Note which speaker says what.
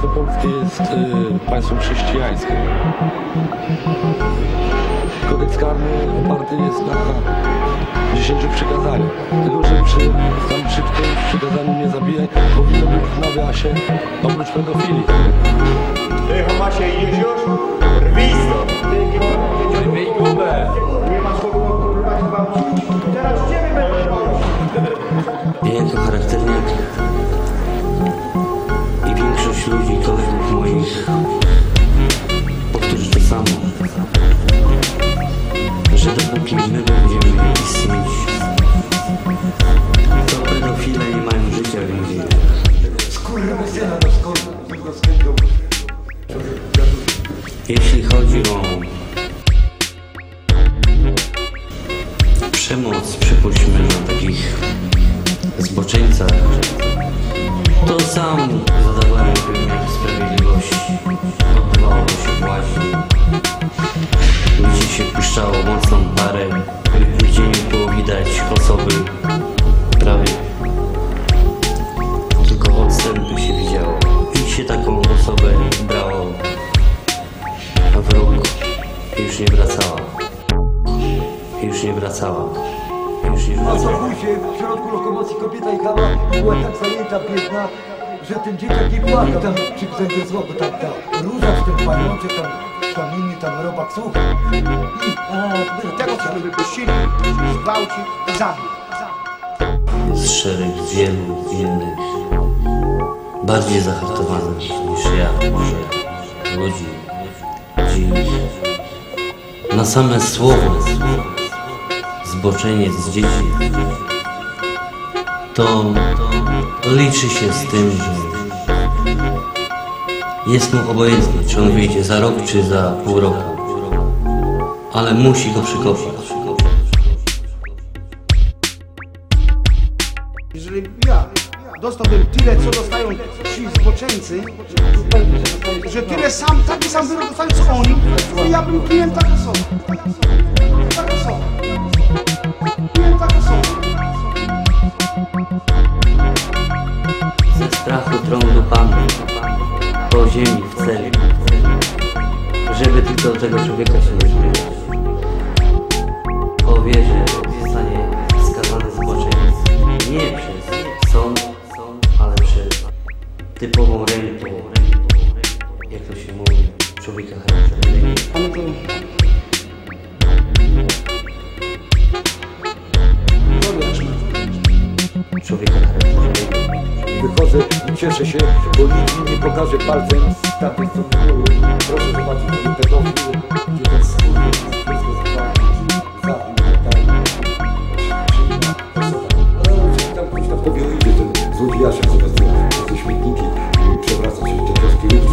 Speaker 1: państwo polskie jest y, państwem chrześcijańskim. Kodeks karny oparty jest na 10 przykazaniach. Tylko, że przy, tam przy tym przykazaniu nie zabijaj powinno być w nawiasie oprócz pedofilii.
Speaker 2: Ty, Homasie, idziesz już? Rwij stąd! Rwij gumę! Nie masz kogo kurwać gwałcić. Teraz ciebie będę gwałcić.
Speaker 3: Ja moich powtórzy to samo. Że dopóki my będziemy istnieć, to pedofile nie mają życia w więzieniu. Jeśli chodzi o przemoc, przypuśćmy na takich zboczeńcach, Puszczało mocną parę, nie było widać osoby prawie. Tylko odstępy się widziało. I się taką osobę brało a w i już nie wracała. I Już nie wracała. I Już nie wracała.
Speaker 4: się w środku lokomocji kobieta jechała, była tak zajęta, biedna, że ten dzieciak nie płakał. Tam przy zainteresował, bo tam ta różacz, ten pajączek, tam, tam inny tam robak słucha.
Speaker 2: Tego, co my wypuścili, zgwałcił i zabił.
Speaker 3: Jest szereg wielu innych, bardziej zahartowanych niż ja, może ludzi, gdzie na same słowo zboczenie z dzieci to liczy się z tym, że jest mu obojętne, czy on wyjdzie za rok, czy za pół roku, ale musi go przykopać.
Speaker 5: Jeżeli ja dostałbym tyle, co dostają ci zboczeńcy, że tyle sam, taki sam wyrok dostają, co oni, to ja bym piłem tak osobę. Tak osobę. Piłem tak osobę.
Speaker 3: Ze strachu trądu Pan po ziemi w celi, żeby tylko tego człowieka się nie zbywać. Powie, że zostanie skazany zboczeniec nie przez sąd, ale przez typową rękę, jak to się mówi, człowieka charakternego.
Speaker 5: Ale to...
Speaker 3: Człowieka charakternego.
Speaker 4: Wychodzę Cieszę się, bo nikt mi nie pokaże palcem Tamtej strony góry Proszę zobaczyć ten pedofil Gdzie ten skórny Złodziejasze przeprowadzają te śmietniki, przewraca się w czeczeski lud.